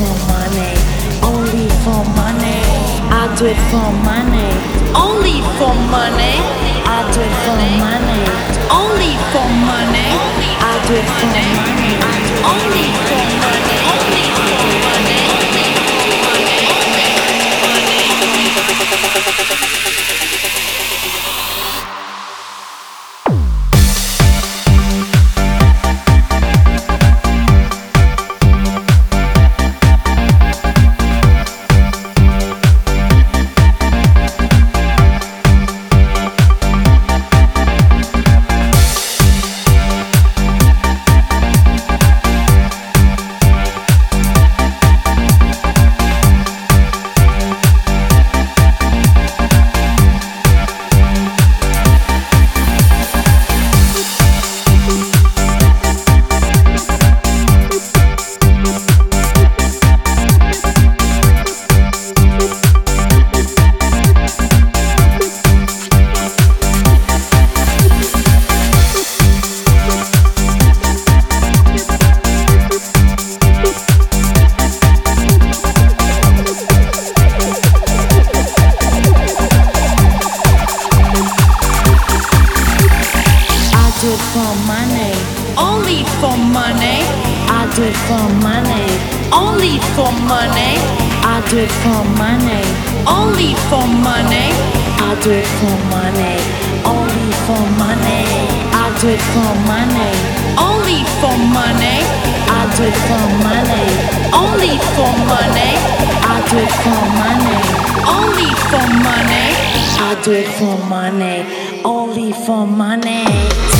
for money, only for money. I do it for money, only for money. I do it for money, only for money. I do it for money, only for money. for money. I do it for money. Only for money. I do it for money. Only for money. I do it for money. Only for money. I do it for money. Only for money. I do it for money. Only for money. I do it for money. Only for money.